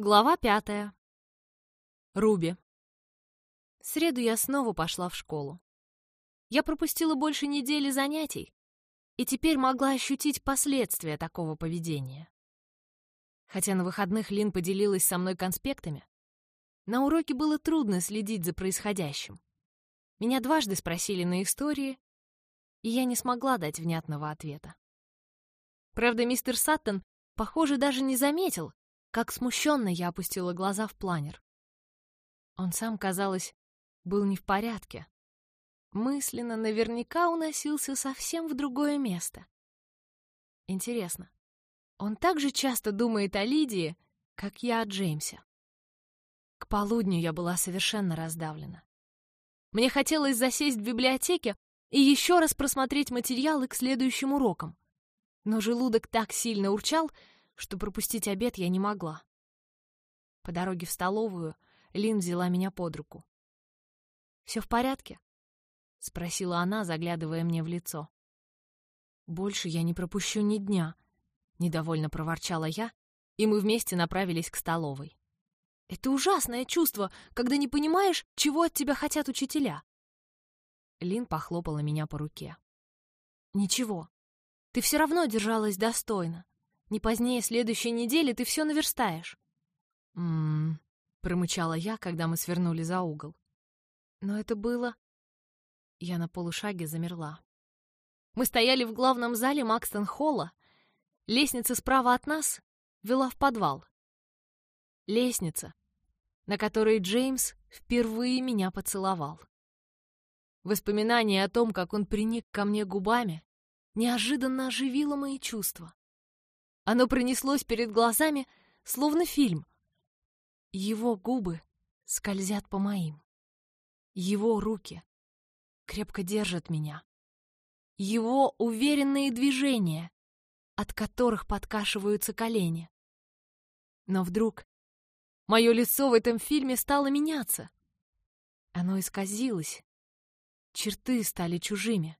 Глава пятая. Руби. В среду я снова пошла в школу. Я пропустила больше недели занятий и теперь могла ощутить последствия такого поведения. Хотя на выходных Лин поделилась со мной конспектами, на уроке было трудно следить за происходящим. Меня дважды спросили на истории, и я не смогла дать внятного ответа. Правда, мистер Саттон, похоже, даже не заметил, как смущенно я опустила глаза в планер. Он сам, казалось, был не в порядке. Мысленно наверняка уносился совсем в другое место. Интересно, он так же часто думает о Лидии, как я о Джеймсе. К полудню я была совершенно раздавлена. Мне хотелось засесть в библиотеке и еще раз просмотреть материалы к следующим урокам. Но желудок так сильно урчал, что пропустить обед я не могла. По дороге в столовую Лин взяла меня под руку. «Все в порядке?» — спросила она, заглядывая мне в лицо. «Больше я не пропущу ни дня», — недовольно проворчала я, и мы вместе направились к столовой. «Это ужасное чувство, когда не понимаешь, чего от тебя хотят учителя». Лин похлопала меня по руке. «Ничего, ты все равно держалась достойно. Не позднее следующей недели ты все наверстаешь. «М-м-м», промычала я, когда мы свернули за угол. Но это было... Я на полушаге замерла. Мы стояли в главном зале Макстон-холла. Лестница справа от нас вела в подвал. Лестница, на которой Джеймс впервые меня поцеловал. Воспоминание о том, как он приник ко мне губами, неожиданно оживило мои чувства. Оно пронеслось перед глазами, словно фильм. Его губы скользят по моим. Его руки крепко держат меня. Его уверенные движения, от которых подкашиваются колени. Но вдруг мое лицо в этом фильме стало меняться. Оно исказилось. Черты стали чужими.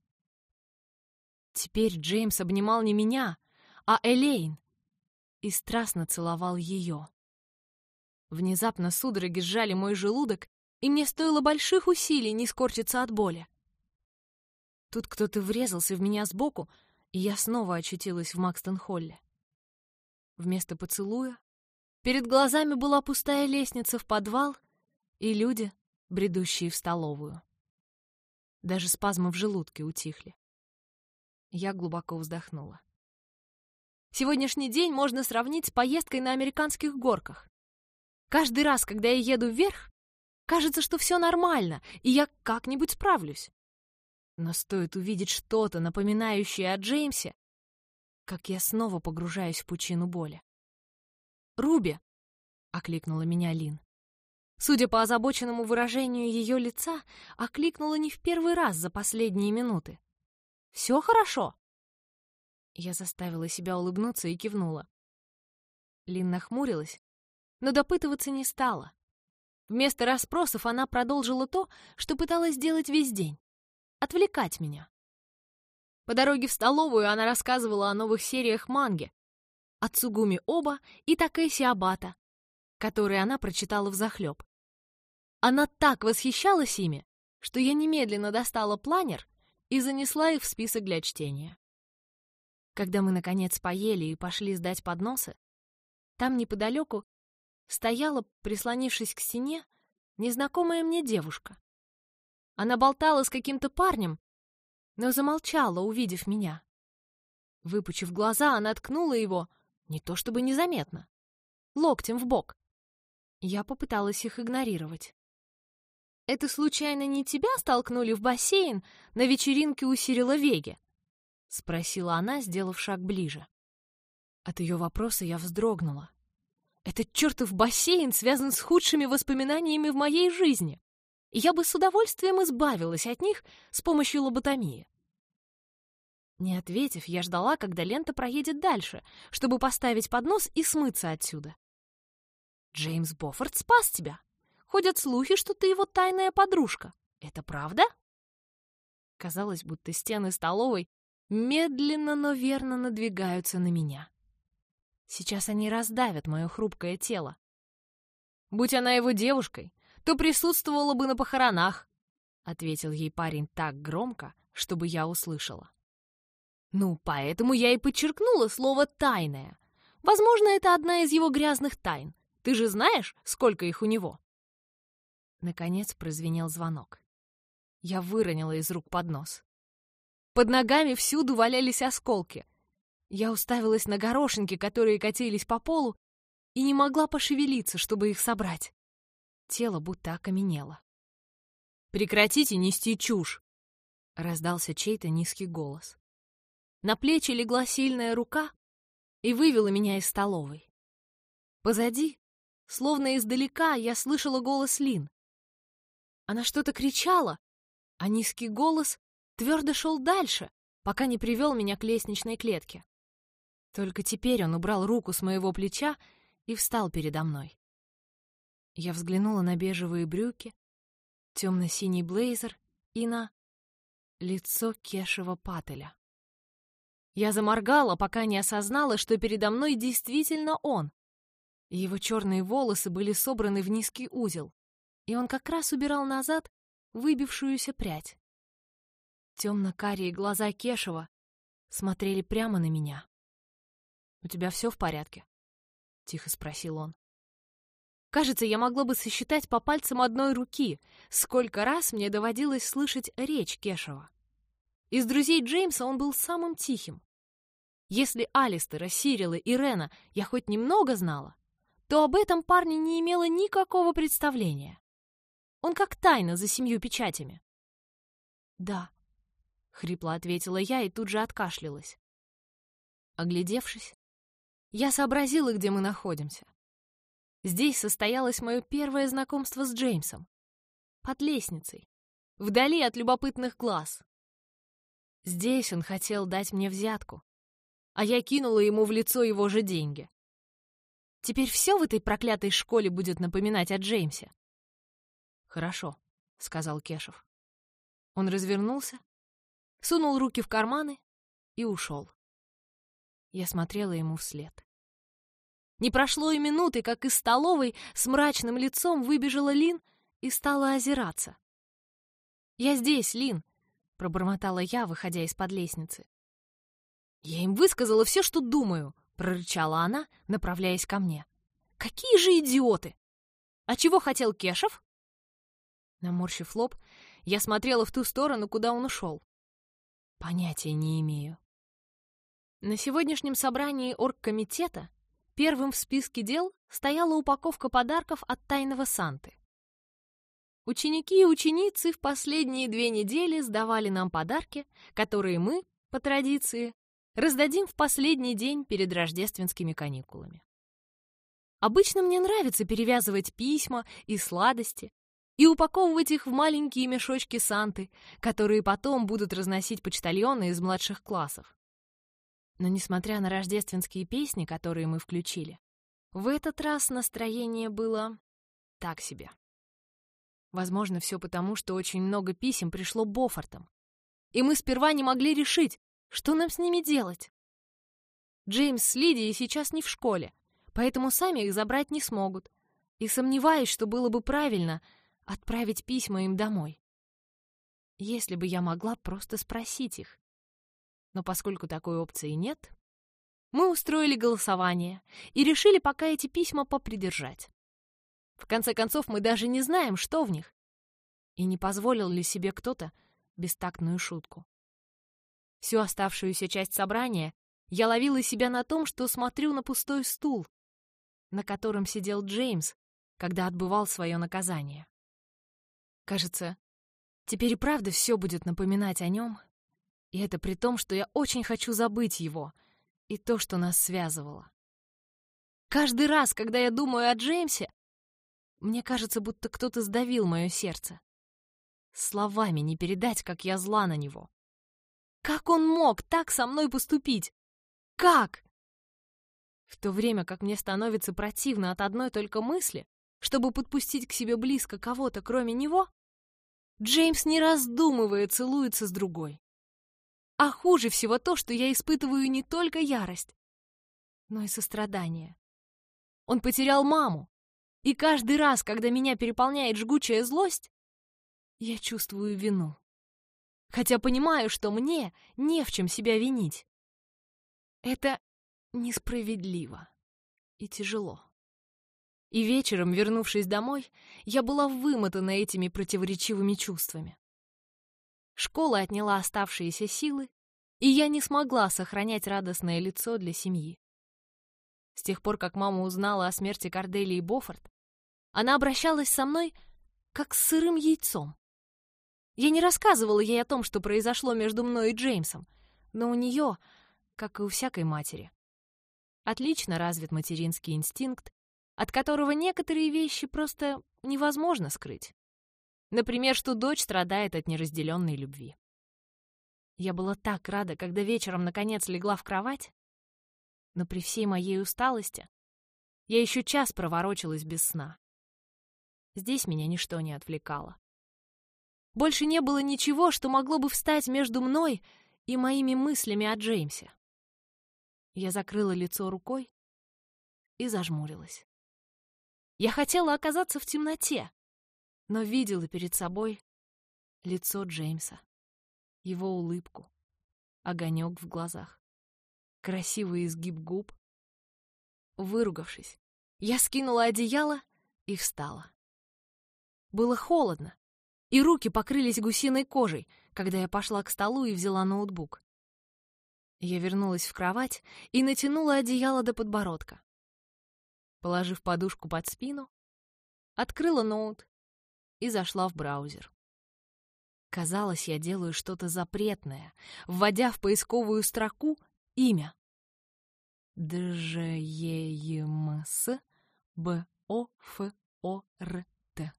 Теперь Джеймс обнимал не меня, а Элейн, и страстно целовал ее. Внезапно судороги сжали мой желудок, и мне стоило больших усилий не скорчиться от боли. Тут кто-то врезался в меня сбоку, и я снова очутилась в Макстон-Холле. Вместо поцелуя перед глазами была пустая лестница в подвал и люди, бредущие в столовую. Даже спазмы в желудке утихли. Я глубоко вздохнула. Сегодняшний день можно сравнить с поездкой на американских горках. Каждый раз, когда я еду вверх, кажется, что все нормально, и я как-нибудь справлюсь. Но стоит увидеть что-то, напоминающее о Джеймсе, как я снова погружаюсь в пучину боли. «Руби!» — окликнула меня Лин. Судя по озабоченному выражению ее лица, окликнула не в первый раз за последние минуты. «Все хорошо?» Я заставила себя улыбнуться и кивнула. Лин нахмурилась, но допытываться не стала. Вместо расспросов она продолжила то, что пыталась делать весь день — отвлекать меня. По дороге в столовую она рассказывала о новых сериях манги, о Цугуми Оба и Такэси Абата, которые она прочитала взахлеб. Она так восхищалась ими, что я немедленно достала планер и занесла их в список для чтения. Когда мы, наконец, поели и пошли сдать подносы, там неподалеку стояла, прислонившись к стене, незнакомая мне девушка. Она болтала с каким-то парнем, но замолчала, увидев меня. Выпучив глаза, она ткнула его, не то чтобы незаметно, локтем в бок. Я попыталась их игнорировать. «Это случайно не тебя столкнули в бассейн на вечеринке у Сирила Веги?» — спросила она, сделав шаг ближе. От ее вопроса я вздрогнула. Этот чертов бассейн связан с худшими воспоминаниями в моей жизни, и я бы с удовольствием избавилась от них с помощью лоботомии. Не ответив, я ждала, когда лента проедет дальше, чтобы поставить поднос и смыться отсюда. «Джеймс Боффорд спас тебя. Ходят слухи, что ты его тайная подружка. Это правда?» Казалось, будто стены столовой медленно, но верно надвигаются на меня. Сейчас они раздавят мое хрупкое тело. Будь она его девушкой, то присутствовала бы на похоронах, ответил ей парень так громко, чтобы я услышала. Ну, поэтому я и подчеркнула слово «тайная». Возможно, это одна из его грязных тайн. Ты же знаешь, сколько их у него?» Наконец прозвенел звонок. Я выронила из рук поднос. Под ногами всюду валялись осколки. Я уставилась на горошинки, которые катились по полу, и не могла пошевелиться, чтобы их собрать. Тело будто окаменело. «Прекратите нести чушь!» — раздался чей-то низкий голос. На плечи легла сильная рука и вывела меня из столовой. Позади, словно издалека, я слышала голос Лин. Она что-то кричала, а низкий голос твердо шел дальше, пока не привел меня к лестничной клетке. Только теперь он убрал руку с моего плеча и встал передо мной. Я взглянула на бежевые брюки, темно-синий блейзер и на лицо Кешева Пателя. Я заморгала, пока не осознала, что передо мной действительно он. Его черные волосы были собраны в низкий узел, и он как раз убирал назад выбившуюся прядь. Темно-карие глаза Кешева смотрели прямо на меня. «У тебя все в порядке?» — тихо спросил он. Кажется, я могла бы сосчитать по пальцам одной руки, сколько раз мне доводилось слышать речь Кешева. Из друзей Джеймса он был самым тихим. Если Алистера, Сирила и Рена я хоть немного знала, то об этом парне не имела никакого представления. Он как тайна за семью печатями. «Да», — хрипло ответила я и тут же откашлялась. Оглядевшись, я сообразила, где мы находимся. Здесь состоялось мое первое знакомство с Джеймсом. Под лестницей, вдали от любопытных глаз. Здесь он хотел дать мне взятку, а я кинула ему в лицо его же деньги. Теперь все в этой проклятой школе будет напоминать о Джеймсе. «Хорошо», — сказал Кешев. Он развернулся, сунул руки в карманы и ушел. Я смотрела ему вслед. Не прошло и минуты, как из столовой с мрачным лицом выбежала Лин и стала озираться. «Я здесь, Лин», — пробормотала я, выходя из-под лестницы. «Я им высказала все, что думаю», — прорычала она, направляясь ко мне. «Какие же идиоты! А чего хотел Кешев?» Наморщив лоб, я смотрела в ту сторону, куда он ушел. Понятия не имею. На сегодняшнем собрании оргкомитета первым в списке дел стояла упаковка подарков от тайного Санты. Ученики и ученицы в последние две недели сдавали нам подарки, которые мы, по традиции, Раздадим в последний день перед рождественскими каникулами. Обычно мне нравится перевязывать письма и сладости и упаковывать их в маленькие мешочки Санты, которые потом будут разносить почтальоны из младших классов. Но несмотря на рождественские песни, которые мы включили, в этот раз настроение было так себе. Возможно, все потому, что очень много писем пришло Боффортом. И мы сперва не могли решить, что нам с ними делать? Джеймс с Лидией сейчас не в школе, поэтому сами их забрать не смогут. И сомневаюсь, что было бы правильно отправить письма им домой. Если бы я могла просто спросить их. Но поскольку такой опции нет, мы устроили голосование и решили пока эти письма попридержать. В конце концов, мы даже не знаем, что в них. И не позволил ли себе кто-то бестактную шутку. Всю оставшуюся часть собрания я ловила себя на том, что смотрю на пустой стул, на котором сидел Джеймс, когда отбывал свое наказание. Кажется, теперь и правда все будет напоминать о нем, и это при том, что я очень хочу забыть его и то, что нас связывало. Каждый раз, когда я думаю о Джеймсе, мне кажется, будто кто-то сдавил мое сердце. Словами не передать, как я зла на него. Как он мог так со мной поступить? Как? В то время как мне становится противно от одной только мысли, чтобы подпустить к себе близко кого-то, кроме него, Джеймс, не раздумывая, целуется с другой. А хуже всего то, что я испытываю не только ярость, но и сострадание. Он потерял маму, И каждый раз, когда меня переполняет жгучая злость, я чувствую вину. Хотя понимаю, что мне не в чем себя винить. Это несправедливо и тяжело. И вечером, вернувшись домой, я была вымотана этими противоречивыми чувствами. Школа отняла оставшиеся силы, и я не смогла сохранять радостное лицо для семьи. С тех пор, как мама узнала о смерти Корделии Боффорд, она обращалась со мной как с сырым яйцом. Я не рассказывала ей о том, что произошло между мной и Джеймсом, но у нее, как и у всякой матери, отлично развит материнский инстинкт, от которого некоторые вещи просто невозможно скрыть. Например, что дочь страдает от неразделенной любви. Я была так рада, когда вечером наконец легла в кровать, но при всей моей усталости я еще час проворочилась без сна. Здесь меня ничто не отвлекало. Больше не было ничего, что могло бы встать между мной и моими мыслями о Джеймсе. Я закрыла лицо рукой и зажмурилась. Я хотела оказаться в темноте, но видела перед собой лицо Джеймса, его улыбку, огонек в глазах, красивый изгиб губ. Выругавшись, я скинула одеяло и встала. Было холодно, и руки покрылись гусиной кожей, когда я пошла к столу и взяла ноутбук. Я вернулась в кровать и натянула одеяло до подбородка. Положив подушку под спину, открыла ноут и зашла в браузер. Казалось, я делаю что-то запретное, вводя в поисковую строку имя. Джеемс Б О Ф О Р Т.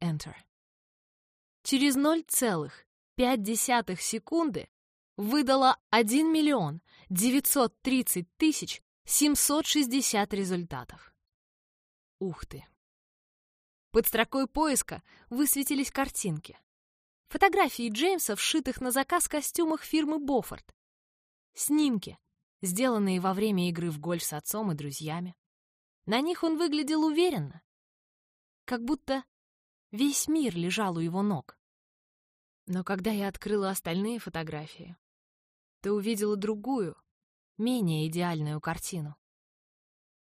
Enter. Через 0,5 секунды выдала 1 миллион 930 тысяч 760 результатов. Ух ты! Под строкой поиска высветились картинки. Фотографии Джеймса, вшитых на заказ костюмах фирмы Боффорд. Снимки, сделанные во время игры в гольф с отцом и друзьями. На них он выглядел уверенно, как будто весь мир лежал у его ног. Но когда я открыла остальные фотографии, то увидела другую, менее идеальную картину.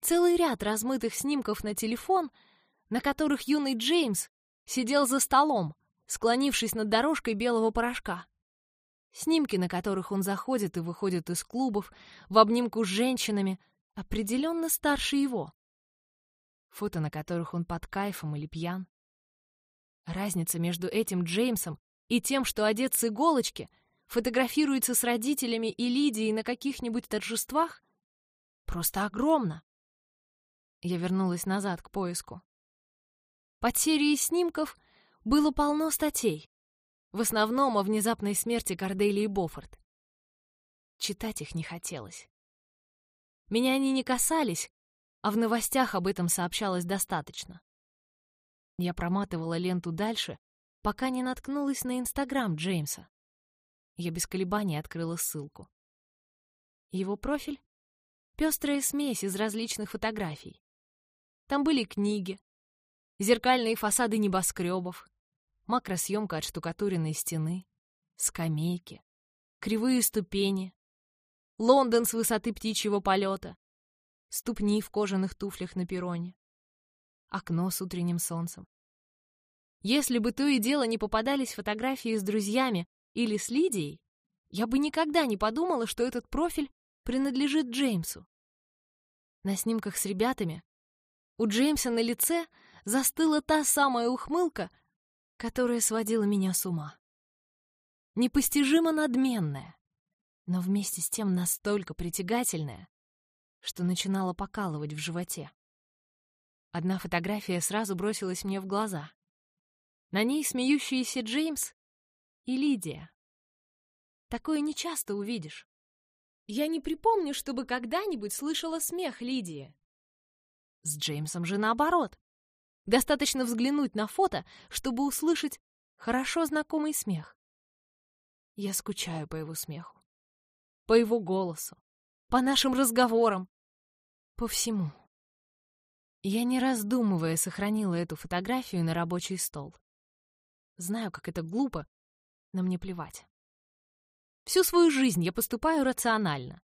Целый ряд размытых снимков на телефон — на которых юный Джеймс сидел за столом, склонившись над дорожкой белого порошка. Снимки, на которых он заходит и выходит из клубов в обнимку с женщинами, определенно старше его. Фото, на которых он под кайфом или пьян. Разница между этим Джеймсом и тем, что одет с иголочки, фотографируется с родителями и Лидией на каких-нибудь торжествах, просто огромна. Я вернулась назад к поиску. Под серией снимков было полно статей, в основном о внезапной смерти Корделии Боффорд. Читать их не хотелось. Меня они не касались, а в новостях об этом сообщалось достаточно. Я проматывала ленту дальше, пока не наткнулась на Инстаграм Джеймса. Я без колебаний открыла ссылку. Его профиль — пестрая смесь из различных фотографий. Там были книги, зеркальные фасады небоскребов, макросъемка отштукатуренной стены, скамейки, кривые ступени, Лондон с высоты птичьего полета, ступни в кожаных туфлях на перроне, окно с утренним солнцем. Если бы то и дело не попадались фотографии с друзьями или с Лидией, я бы никогда не подумала, что этот профиль принадлежит Джеймсу. На снимках с ребятами у Джеймса на лице застыла та самая ухмылка, которая сводила меня с ума. Непостижимо надменная, но вместе с тем настолько притягательная, что начинала покалывать в животе. Одна фотография сразу бросилась мне в глаза. На ней смеющиеся Джеймс и Лидия. Такое нечасто увидишь. Я не припомню, чтобы когда-нибудь слышала смех Лидии. С Джеймсом же наоборот. Достаточно взглянуть на фото, чтобы услышать хорошо знакомый смех. Я скучаю по его смеху, по его голосу, по нашим разговорам, по всему. Я, не раздумывая, сохранила эту фотографию на рабочий стол. Знаю, как это глупо, но мне плевать. Всю свою жизнь я поступаю рационально.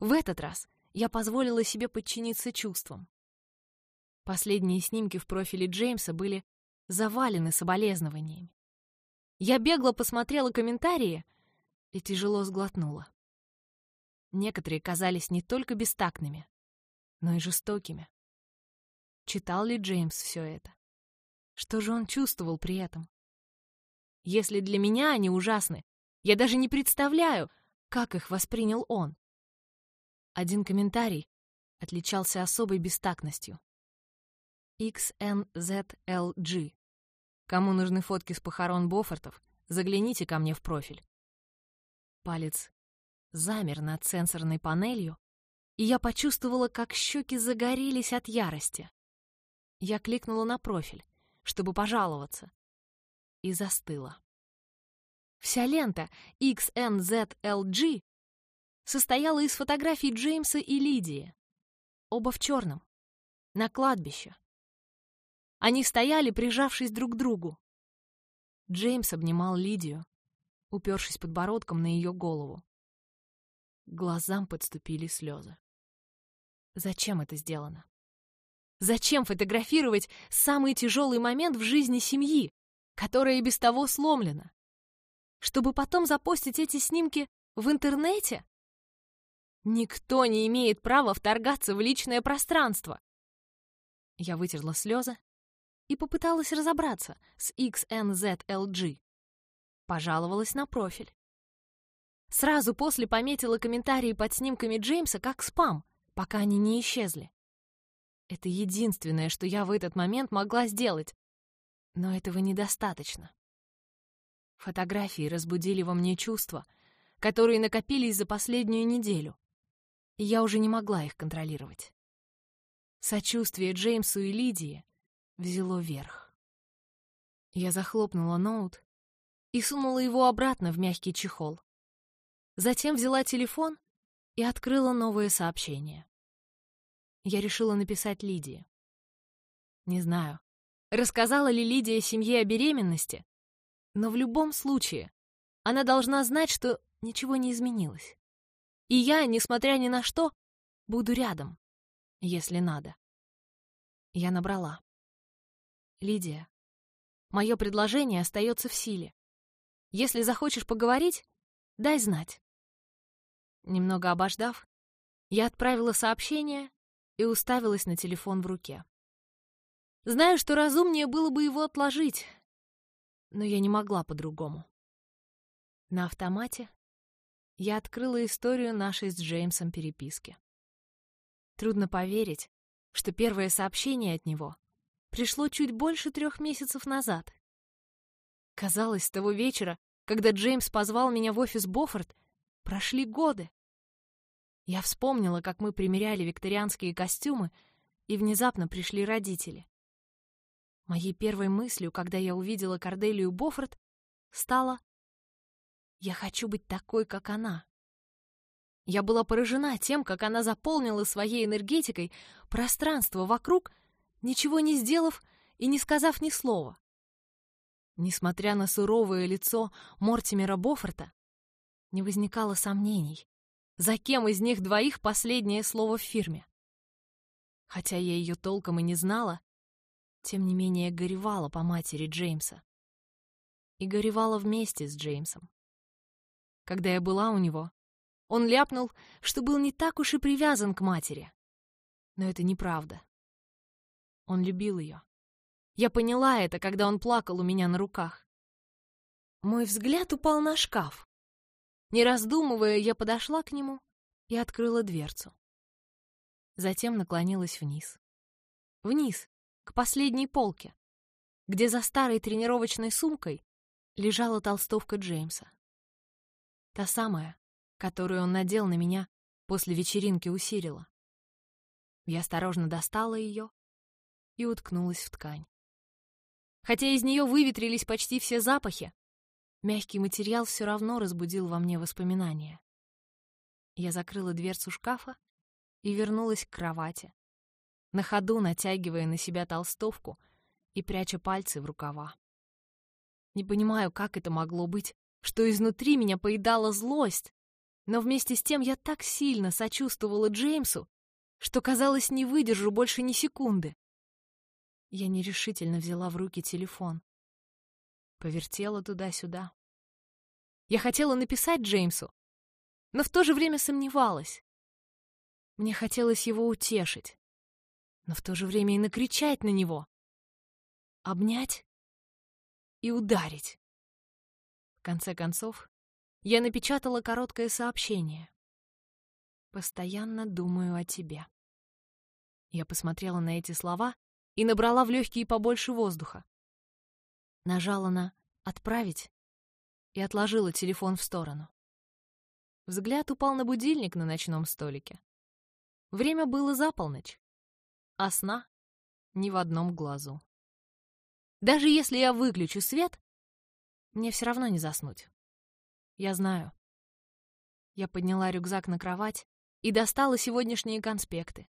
В этот раз я позволила себе подчиниться чувствам. Последние снимки в профиле Джеймса были завалены соболезнованиями. Я бегло посмотрела комментарии и тяжело сглотнула. Некоторые казались не только бестактными, но и жестокими. Читал ли Джеймс все это? Что же он чувствовал при этом? Если для меня они ужасны, я даже не представляю, как их воспринял он. Один комментарий отличался особой бестактностью. XNZLG. Кому нужны фотки с похорон Бофортов, загляните ко мне в профиль. Палец замер над сенсорной панелью, и я почувствовала, как щеки загорелись от ярости. Я кликнула на профиль, чтобы пожаловаться, и застыла. Вся лента XNZLG состояла из фотографий Джеймса и Лидии, оба в черном, на кладбище. Они стояли, прижавшись друг к другу. Джеймс обнимал Лидию, упершись подбородком на ее голову. К глазам подступили слезы. Зачем это сделано? Зачем фотографировать самый тяжелый момент в жизни семьи, которая и без того сломлена? Чтобы потом запостить эти снимки в интернете? Никто не имеет права вторгаться в личное пространство. Я вытерла слезы и попыталась разобраться с XNZLG. Пожаловалась на профиль. Сразу после пометила комментарии под снимками Джеймса как спам, пока они не исчезли. Это единственное, что я в этот момент могла сделать. Но этого недостаточно. Фотографии разбудили во мне чувства, которые накопились за последнюю неделю, и я уже не могла их контролировать. Сочувствие Джеймсу и Лидии взяло верх. Я захлопнула ноут и сунула его обратно в мягкий чехол. Затем взяла телефон и открыла новое сообщение. Я решила написать Лидии. Не знаю, рассказала ли Лидия семье о беременности, но в любом случае она должна знать, что ничего не изменилось. И я, несмотря ни на что, буду рядом, если надо. Я набрала. Лидия, мое предложение остается в силе. Если захочешь поговорить, дай знать. Немного обождав, я отправила сообщение и уставилась на телефон в руке. Знаю, что разумнее было бы его отложить, но я не могла по-другому. На автомате я открыла историю нашей с Джеймсом переписки. Трудно поверить, что первое сообщение от него пришло чуть больше трех месяцев назад. Казалось, с того вечера, когда Джеймс позвал меня в офис Боффорд, прошли годы. Я вспомнила, как мы примеряли викторианские костюмы, и внезапно пришли родители. Моей первой мыслью, когда я увидела Корделию Боффорд, стало «Я хочу быть такой, как она». Я была поражена тем, как она заполнила своей энергетикой пространство вокруг, ничего не сделав и не сказав ни слова. Несмотря на суровое лицо Мортимера Боффорта, не возникало сомнений, за кем из них двоих последнее слово в фирме. Хотя я ее толком и не знала, тем не менее горевала по матери Джеймса. И горевала вместе с Джеймсом. Когда я была у него, он ляпнул, что был не так уж и привязан к матери. Но это неправда. Он любил ее. Я поняла это, когда он плакал у меня на руках. Мой взгляд упал на шкаф. Не раздумывая, я подошла к нему и открыла дверцу. Затем наклонилась вниз. Вниз, к последней полке, где за старой тренировочной сумкой лежала толстовка Джеймса. Та самая, которую он надел на меня после вечеринки у Сирила. Я осторожно достала ее и уткнулась в ткань. Хотя из нее выветрились почти все запахи, Мягкий материал все равно разбудил во мне воспоминания. Я закрыла дверцу шкафа и вернулась к кровати, на ходу натягивая на себя толстовку и пряча пальцы в рукава. Не понимаю, как это могло быть, что изнутри меня поедала злость, но вместе с тем я так сильно сочувствовала Джеймсу, что, казалось, не выдержу больше ни секунды. Я нерешительно взяла в руки телефон. Повертела туда-сюда. Я хотела написать Джеймсу, но в то же время сомневалась. Мне хотелось его утешить, но в то же время и накричать на него. Обнять и ударить. В конце концов, я напечатала короткое сообщение. «Постоянно думаю о тебе». Я посмотрела на эти слова и набрала в легкие побольше воздуха. Нажала на «Отправить» и отложила телефон в сторону. Взгляд упал на будильник на ночном столике. Время было за полночь, а сна ни в одном глазу. Даже если я выключу свет, мне все равно не заснуть. Я знаю. Я подняла рюкзак на кровать и достала сегодняшние конспекты.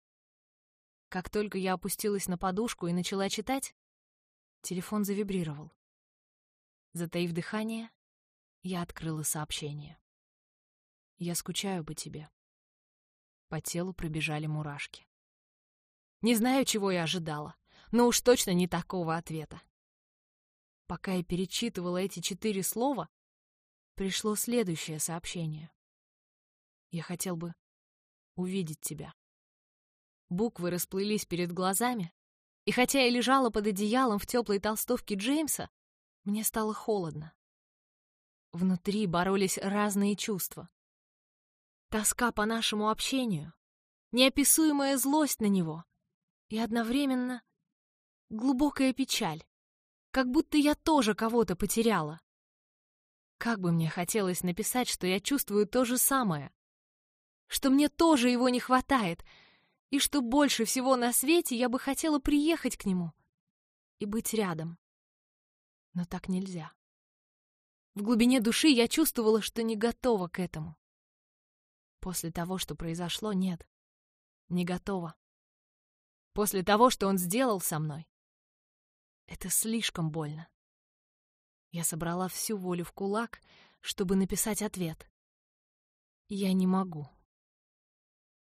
Как только я опустилась на подушку и начала читать, телефон завибрировал. Затаив дыхание, я открыла сообщение. «Я скучаю по тебе». По телу пробежали мурашки. Не знаю, чего я ожидала, но уж точно не такого ответа. Пока я перечитывала эти четыре слова, пришло следующее сообщение. «Я хотел бы увидеть тебя». Буквы расплылись перед глазами, и хотя я лежала под одеялом в теплой толстовке Джеймса, мне стало холодно. Внутри боролись разные чувства. Тоска по нашему общению, неописуемая злость на него и одновременно глубокая печаль, как будто я тоже кого-то потеряла. Как бы мне хотелось написать, что я чувствую то же самое, что мне тоже его не хватает, и что больше всего на свете я бы хотела приехать к нему и быть рядом. Но так нельзя. В глубине души я чувствовала, что не готова к этому. После того, что произошло, нет, не готова. После того, что он сделал со мной, это слишком больно. Я собрала всю волю в кулак, чтобы написать ответ. Я не могу.